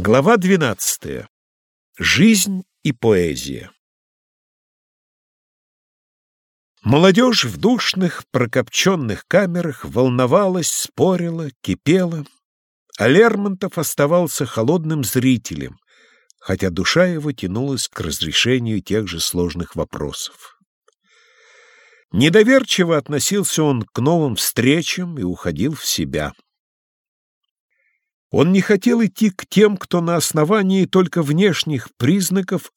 Глава 12. Жизнь и поэзия. Молодежь в душных, прокопченных камерах волновалась, спорила, кипела, а Лермонтов оставался холодным зрителем, хотя душа его тянулась к разрешению тех же сложных вопросов. Недоверчиво относился он к новым встречам и уходил в себя. Он не хотел идти к тем, кто на основании только внешних признаков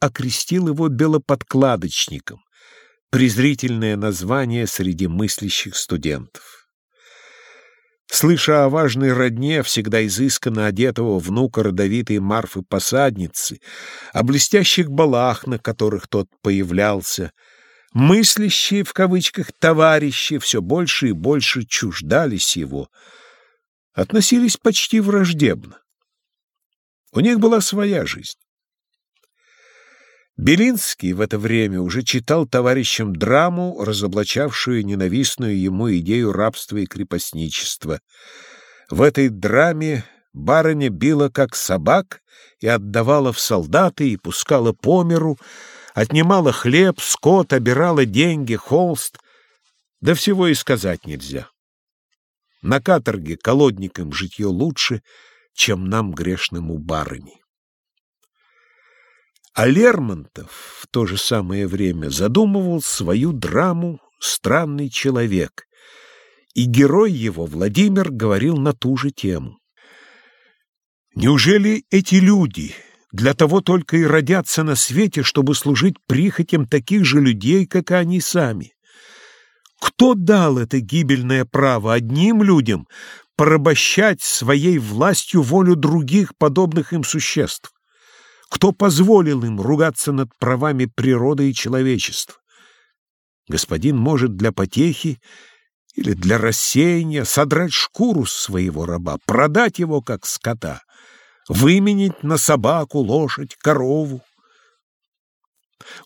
окрестил его белоподкладочником, презрительное название среди мыслящих студентов. Слыша о важной родне, всегда изысканно одетого внука родовитой Марфы-посадницы, о блестящих балах, на которых тот появлялся, мыслящие, в кавычках, товарищи все больше и больше чуждались его — относились почти враждебно. У них была своя жизнь. Белинский в это время уже читал товарищам драму, разоблачавшую ненавистную ему идею рабства и крепостничества. В этой драме барыня била как собак и отдавала в солдаты и пускала по миру, отнимала хлеб, скот, обирала деньги, холст, да всего и сказать нельзя. На каторге колодникам житье лучше, чем нам, грешным у барыни. А Лермонтов в то же самое время задумывал свою драму «Странный человек», и герой его, Владимир, говорил на ту же тему. Неужели эти люди для того только и родятся на свете, чтобы служить прихотям таких же людей, как и они сами? Кто дал это гибельное право одним людям порабощать своей властью волю других подобных им существ? Кто позволил им ругаться над правами природы и человечества? Господин может для потехи или для рассеяния содрать шкуру своего раба, продать его как скота, выменить на собаку, лошадь, корову.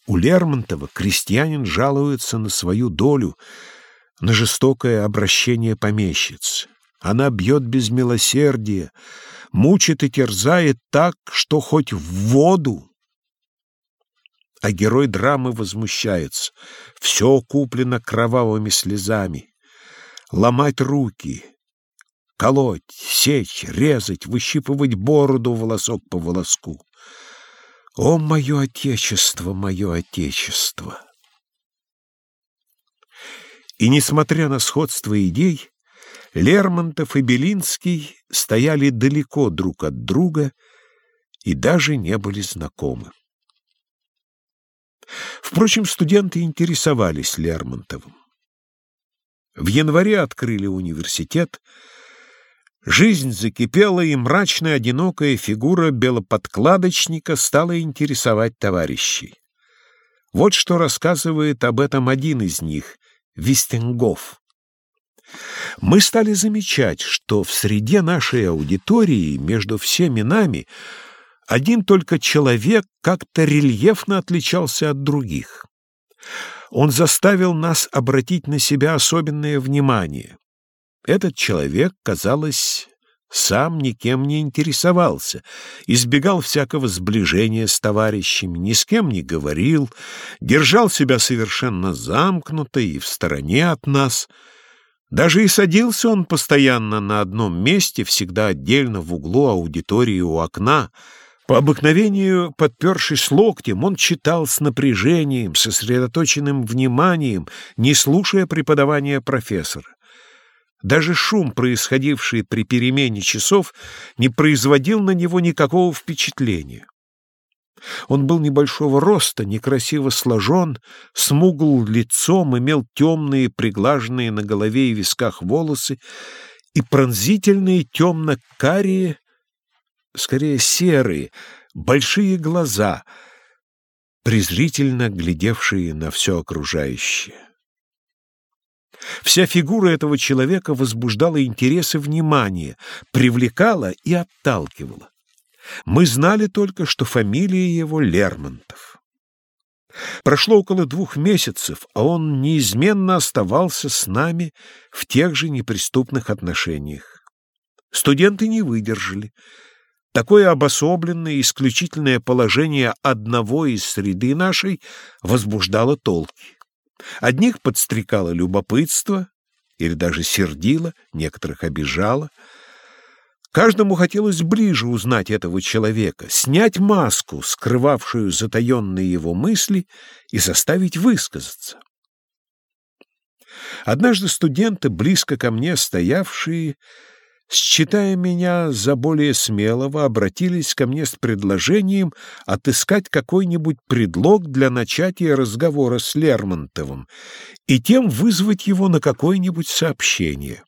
У Лермонтова крестьянин жалуется на свою долю, на жестокое обращение помещиц. Она бьет без милосердия, мучит и терзает так, что хоть в воду. А герой драмы возмущается. Все куплено кровавыми слезами. Ломать руки, колоть, сечь, резать, выщипывать бороду волосок по волоску. О, мое отечество, мое отечество! И, несмотря на сходство идей, Лермонтов и Белинский стояли далеко друг от друга и даже не были знакомы. Впрочем, студенты интересовались Лермонтовым. В январе открыли университет, Жизнь закипела, и мрачная одинокая фигура белоподкладочника стала интересовать товарищей. Вот что рассказывает об этом один из них, Вистенгоф. Мы стали замечать, что в среде нашей аудитории между всеми нами один только человек как-то рельефно отличался от других. Он заставил нас обратить на себя особенное внимание. Этот человек, казалось, сам никем не интересовался, избегал всякого сближения с товарищами, ни с кем не говорил, держал себя совершенно замкнуто и в стороне от нас. Даже и садился он постоянно на одном месте, всегда отдельно в углу аудитории у окна. По обыкновению, подпершись локтем, он читал с напряжением, сосредоточенным вниманием, не слушая преподавания профессора. Даже шум, происходивший при перемене часов, не производил на него никакого впечатления. Он был небольшого роста, некрасиво сложен, смугл лицом, имел темные, приглаженные на голове и висках волосы и пронзительные темно-карие, скорее серые, большие глаза, презрительно глядевшие на все окружающее. Вся фигура этого человека возбуждала интерес и внимание, привлекала и отталкивала. Мы знали только, что фамилия его Лермонтов. Прошло около двух месяцев, а он неизменно оставался с нами в тех же неприступных отношениях. Студенты не выдержали. Такое обособленное, исключительное положение одного из среды нашей возбуждало толки. Одних подстрекало любопытство или даже сердило, некоторых обижало. Каждому хотелось ближе узнать этого человека, снять маску, скрывавшую затаенные его мысли, и заставить высказаться. Однажды студенты, близко ко мне стоявшие, считая меня за более смелого, обратились ко мне с предложением отыскать какой-нибудь предлог для начатия разговора с Лермонтовым и тем вызвать его на какое-нибудь сообщение.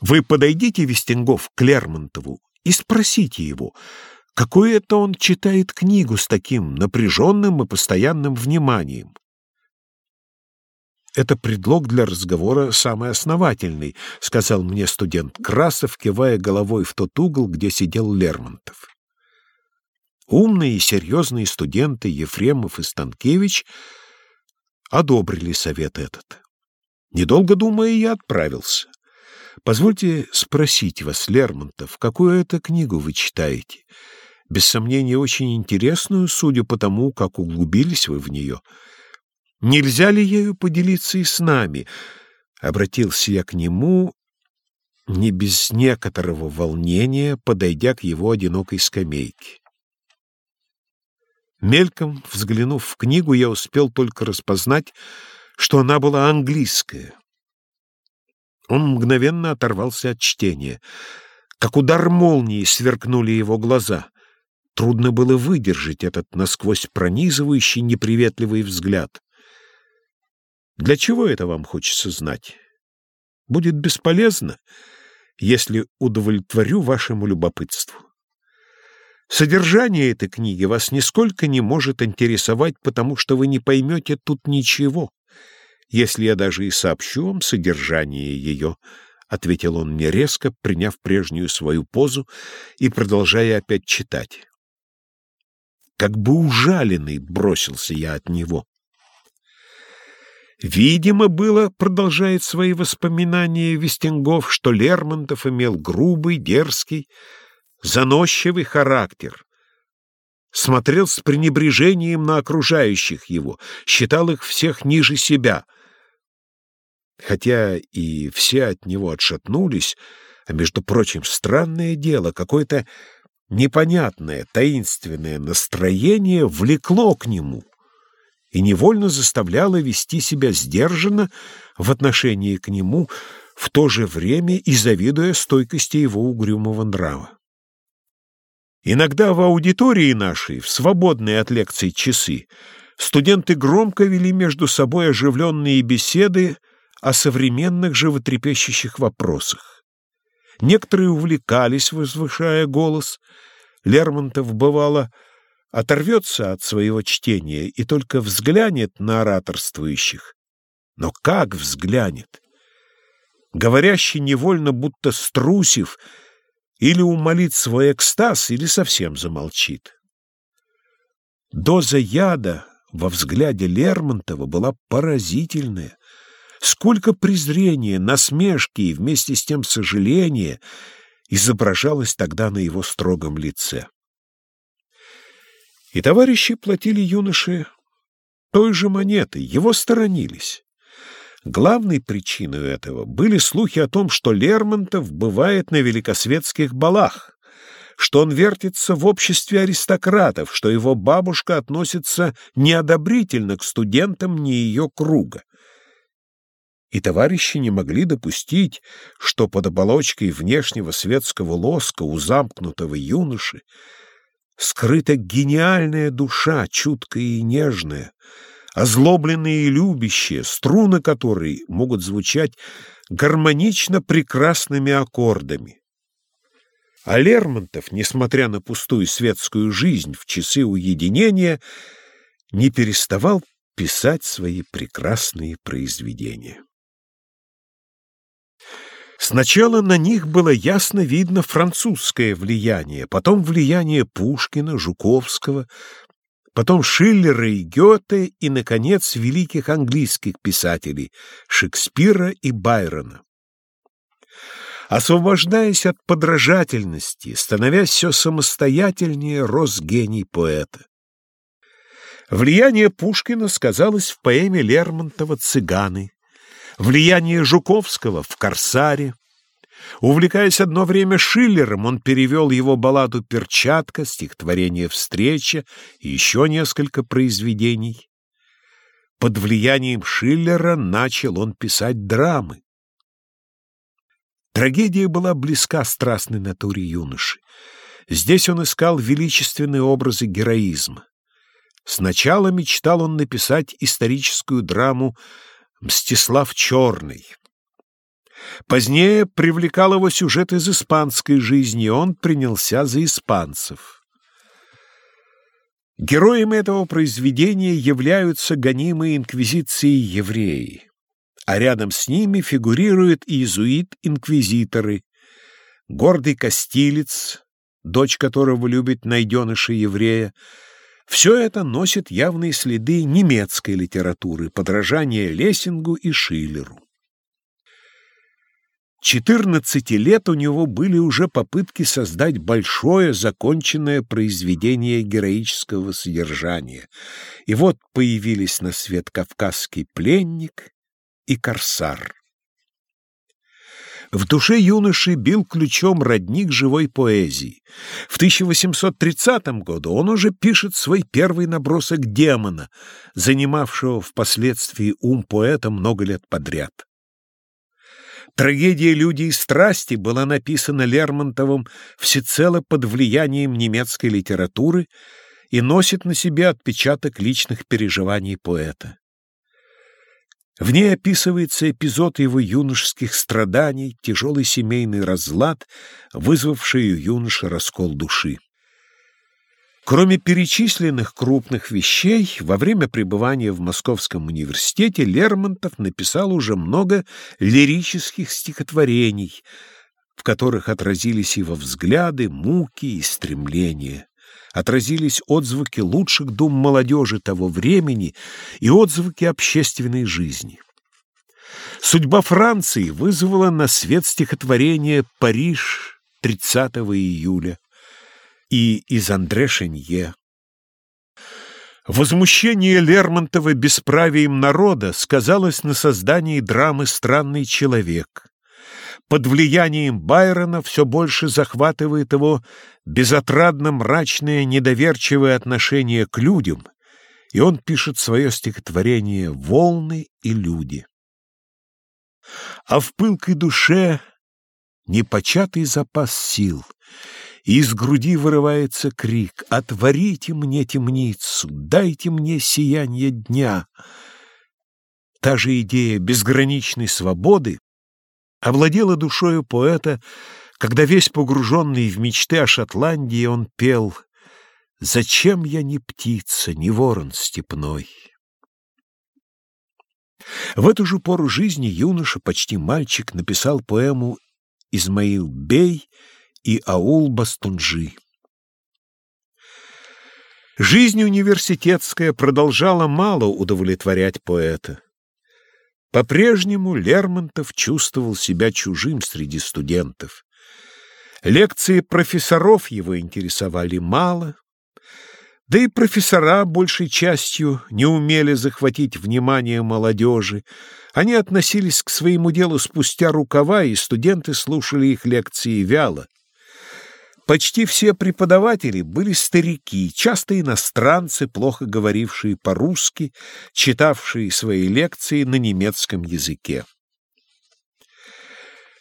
Вы подойдите, Вестенгов, к Лермонтову и спросите его, какую это он читает книгу с таким напряженным и постоянным вниманием. «Это предлог для разговора самый основательный», — сказал мне студент Красов, кивая головой в тот угол, где сидел Лермонтов. Умные и серьезные студенты Ефремов и Станкевич одобрили совет этот. Недолго думая, я отправился. Позвольте спросить вас, Лермонтов, какую это книгу вы читаете? Без сомнения, очень интересную, судя по тому, как углубились вы в нее — Нельзя ли ею поделиться и с нами? Обратился я к нему, не без некоторого волнения, подойдя к его одинокой скамейке. Мельком взглянув в книгу, я успел только распознать, что она была английская. Он мгновенно оторвался от чтения. Как удар молнии сверкнули его глаза. Трудно было выдержать этот насквозь пронизывающий неприветливый взгляд. Для чего это вам хочется знать? Будет бесполезно, если удовлетворю вашему любопытству. Содержание этой книги вас нисколько не может интересовать, потому что вы не поймете тут ничего, если я даже и сообщу вам содержание ее, — ответил он мне резко, приняв прежнюю свою позу и продолжая опять читать. Как бы ужаленный бросился я от него. Видимо было, продолжает свои воспоминания Вестенгов, что Лермонтов имел грубый, дерзкий, заносчивый характер, смотрел с пренебрежением на окружающих его, считал их всех ниже себя. Хотя и все от него отшатнулись, а, между прочим, странное дело, какое-то непонятное, таинственное настроение влекло к нему — и невольно заставляла вести себя сдержанно в отношении к нему, в то же время и завидуя стойкости его угрюмого нрава. Иногда в аудитории нашей, в свободные от лекций часы, студенты громко вели между собой оживленные беседы о современных животрепещущих вопросах. Некоторые увлекались, возвышая голос. Лермонтов, бывало, — оторвется от своего чтения и только взглянет на ораторствующих. Но как взглянет? Говорящий невольно, будто струсив, или умолит свой экстаз, или совсем замолчит. Доза яда во взгляде Лермонтова была поразительная. Сколько презрения, насмешки и вместе с тем сожаления изображалось тогда на его строгом лице. И товарищи платили юноше той же монетой, его сторонились. Главной причиной этого были слухи о том, что Лермонтов бывает на великосветских балах, что он вертится в обществе аристократов, что его бабушка относится неодобрительно к студентам не ее круга. И товарищи не могли допустить, что под оболочкой внешнего светского лоска у замкнутого юноши скрыта гениальная душа, чуткая и нежная, озлобленная и любящая, струны которой могут звучать гармонично прекрасными аккордами. А Лермонтов, несмотря на пустую светскую жизнь в часы уединения, не переставал писать свои прекрасные произведения. Сначала на них было ясно видно французское влияние, потом влияние Пушкина, Жуковского, потом Шиллера и Гёте и, наконец, великих английских писателей Шекспира и Байрона. Освобождаясь от подражательности, становясь все самостоятельнее, рос гений поэта. Влияние Пушкина сказалось в поэме Лермонтова «Цыганы», влияние Жуковского в «Корсаре». Увлекаясь одно время Шиллером, он перевел его балладу «Перчатка», стихотворение «Встреча» и еще несколько произведений. Под влиянием Шиллера начал он писать драмы. Трагедия была близка страстной натуре юноши. Здесь он искал величественные образы героизма. Сначала мечтал он написать историческую драму «Мстислав Черный». Позднее привлекал его сюжет из испанской жизни, и он принялся за испанцев. Героями этого произведения являются гонимые инквизицией евреи а рядом с ними фигурируют иезуит-инквизиторы, гордый костилец, дочь которого любит найденыша еврея. Все это носит явные следы немецкой литературы, подражания Лессингу и Шиллеру. 14 лет у него были уже попытки создать большое законченное произведение героического содержания. И вот появились на свет «Кавказский пленник», и корсар. В душе юноши бил ключом родник живой поэзии. В 1830 году он уже пишет свой первый набросок демона, занимавшего впоследствии ум поэта много лет подряд. Трагедия «Люди и страсти» была написана Лермонтовым всецело под влиянием немецкой литературы и носит на себе отпечаток личных переживаний поэта. В ней описывается эпизод его юношеских страданий, тяжелый семейный разлад, вызвавший у юноши раскол души. Кроме перечисленных крупных вещей, во время пребывания в Московском университете Лермонтов написал уже много лирических стихотворений, в которых отразились его взгляды, муки и стремления отразились отзвуки лучших дум молодежи того времени и отзвуки общественной жизни. Судьба Франции вызвала на свет стихотворение «Париж» 30 июля и из Андре Шенье. Возмущение Лермонтова бесправием народа сказалось на создании драмы «Странный человек». Под влиянием Байрона все больше захватывает его безотрадно мрачное недоверчивое отношение к людям, и он пишет свое стихотворение «Волны и люди». А в пылкой душе непочатый запас сил, и из груди вырывается крик «Отворите мне темницу, дайте мне сияние дня!» Та же идея безграничной свободы овладела душою поэта, когда весь погруженный в мечты о Шотландии он пел «Зачем я не птица, не ворон степной?» В эту же пору жизни юноша, почти мальчик, написал поэму «Измаил Бей» и «Аул Бастунжи». Жизнь университетская продолжала мало удовлетворять поэта. По-прежнему Лермонтов чувствовал себя чужим среди студентов. Лекции профессоров его интересовали мало, да и профессора большей частью не умели захватить внимание молодежи. Они относились к своему делу спустя рукава, и студенты слушали их лекции вяло. Почти все преподаватели были старики, часто иностранцы, плохо говорившие по-русски, читавшие свои лекции на немецком языке.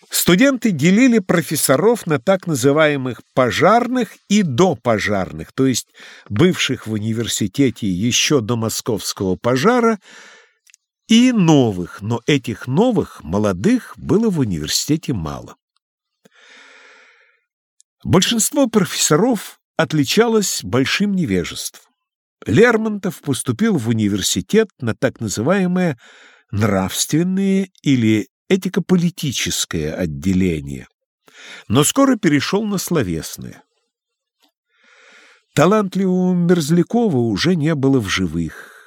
Студенты делили профессоров на так называемых пожарных и допожарных, то есть бывших в университете еще до московского пожара, и новых, но этих новых, молодых, было в университете мало. Большинство профессоров отличалось большим невежеством. Лермонтов поступил в университет на так называемое нравственное или этико-политическое отделение, но скоро перешел на словесное. Талантливого Мерзлякова уже не было в живых.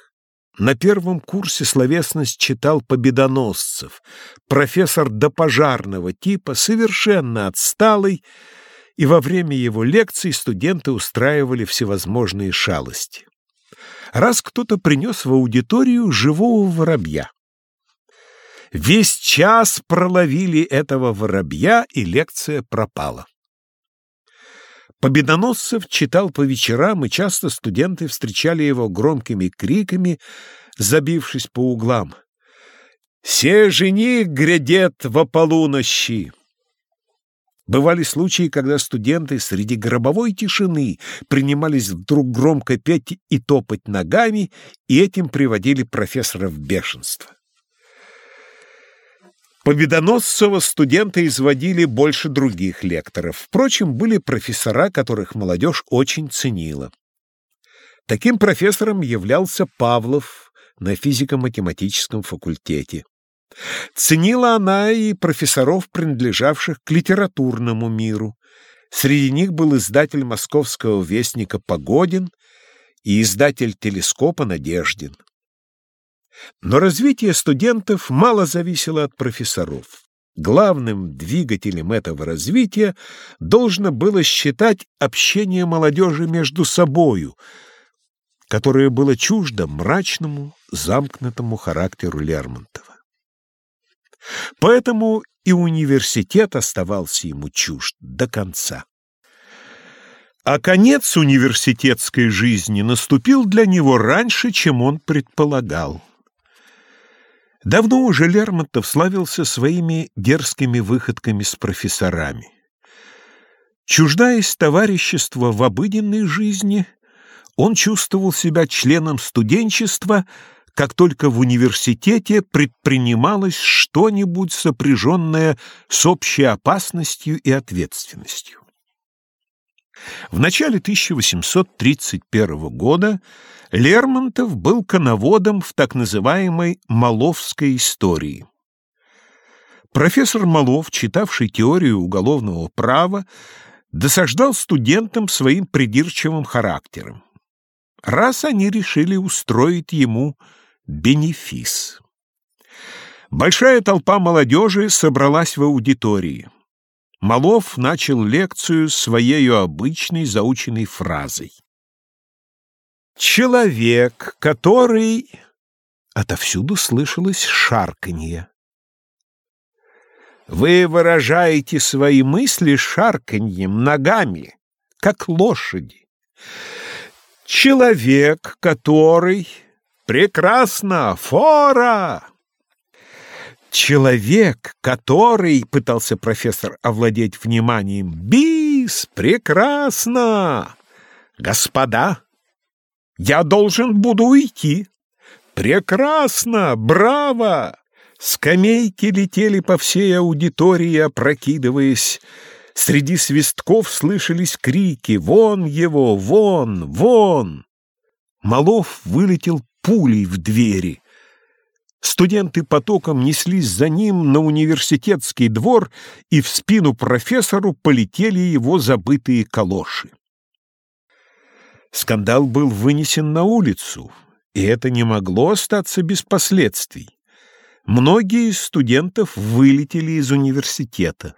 На первом курсе словесность читал победоносцев, профессор допожарного типа, совершенно отсталый, и во время его лекций студенты устраивали всевозможные шалости. Раз кто-то принес в аудиторию живого воробья. Весь час проловили этого воробья, и лекция пропала. Победоносцев читал по вечерам, и часто студенты встречали его громкими криками, забившись по углам. «Се жених грядет во полунощи!» Бывали случаи, когда студенты среди гробовой тишины принимались вдруг громко петь и топать ногами, и этим приводили профессора в бешенство. Победоносцева студенты изводили больше других лекторов. Впрочем, были профессора, которых молодежь очень ценила. Таким профессором являлся Павлов на физико-математическом факультете. Ценила она и профессоров, принадлежавших к литературному миру. Среди них был издатель московского вестника Погодин и издатель телескопа Надеждин. Но развитие студентов мало зависело от профессоров. Главным двигателем этого развития должно было считать общение молодежи между собою, которое было чуждо мрачному, замкнутому характеру Лермонтова. Поэтому и университет оставался ему чужд до конца. А конец университетской жизни наступил для него раньше, чем он предполагал. Давно уже Лермонтов славился своими дерзкими выходками с профессорами. Чуждаясь товарищества в обыденной жизни, он чувствовал себя членом студенчества, как только в университете предпринималось что-нибудь сопряженное с общей опасностью и ответственностью. В начале 1831 года Лермонтов был коноводом в так называемой «Маловской истории». Профессор Малов, читавший теорию уголовного права, досаждал студентам своим придирчивым характером. Раз они решили устроить ему бенефис. Большая толпа молодежи собралась в аудитории. Малов начал лекцию своей обычной заученной фразой. «Человек, который...» Отовсюду слышалось шарканье. «Вы выражаете свои мысли шарканьем, ногами, как лошади. Человек, который...» «Прекрасно! Фора!» Человек, который, — пытался профессор овладеть вниманием, — бис, прекрасно! Господа, я должен буду уйти. Прекрасно, браво! Скамейки летели по всей аудитории, опрокидываясь. Среди свистков слышались крики «Вон его! Вон! Вон!» Малов вылетел пулей в двери. Студенты потоком неслись за ним на университетский двор, и в спину профессору полетели его забытые калоши. Скандал был вынесен на улицу, и это не могло остаться без последствий. Многие из студентов вылетели из университета.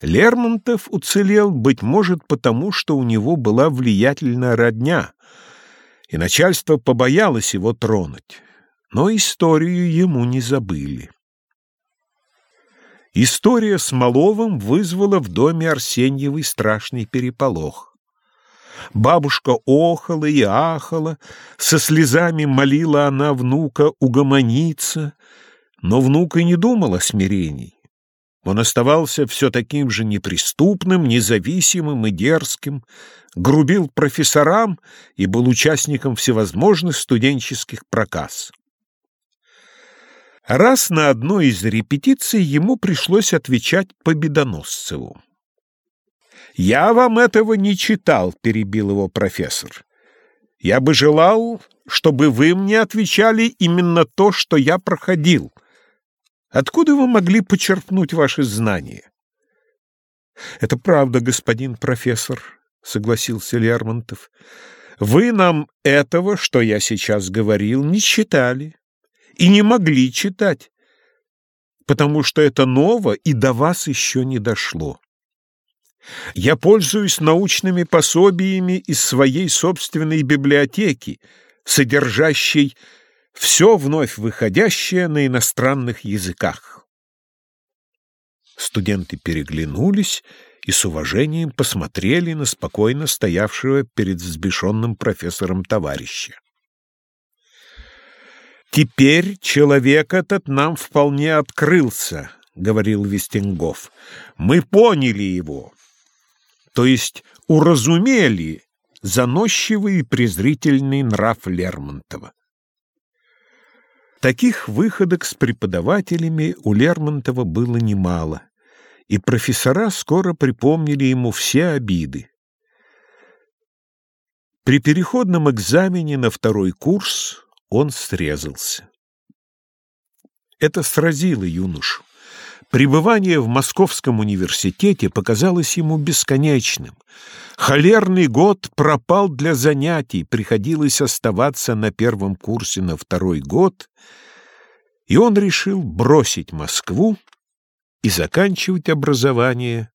Лермонтов уцелел, быть может, потому, что у него была влиятельная родня, и начальство побоялось его тронуть но историю ему не забыли. История с Маловым вызвала в доме Арсеньевой страшный переполох. Бабушка охала и ахала, со слезами молила она внука угомониться, но внук и не думал о смирении. Он оставался все таким же неприступным, независимым и дерзким, грубил профессорам и был участником всевозможных студенческих проказ. Раз на одной из репетиций ему пришлось отвечать Победоносцеву. «Я вам этого не читал», — перебил его профессор. «Я бы желал, чтобы вы мне отвечали именно то, что я проходил. Откуда вы могли почерпнуть ваши знания?» «Это правда, господин профессор», — согласился Лермонтов. Вы нам этого, что я сейчас говорил, не читали и не могли читать, потому что это ново и до вас еще не дошло. Я пользуюсь научными пособиями из своей собственной библиотеки, содержащей все вновь выходящее на иностранных языках. Студенты переглянулись и с уважением посмотрели на спокойно стоявшего перед взбешенным профессором товарища. «Теперь человек этот нам вполне открылся», — говорил Вестингов. «Мы поняли его, то есть уразумели заносчивый и презрительный нрав Лермонтова. Таких выходок с преподавателями у Лермонтова было немало, и профессора скоро припомнили ему все обиды. При переходном экзамене на второй курс он срезался. Это сразило юношу. Пребывание в Московском университете показалось ему бесконечным. Холерный год пропал для занятий, приходилось оставаться на первом курсе на второй год, и он решил бросить Москву и заканчивать образование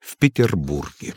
в Петербурге.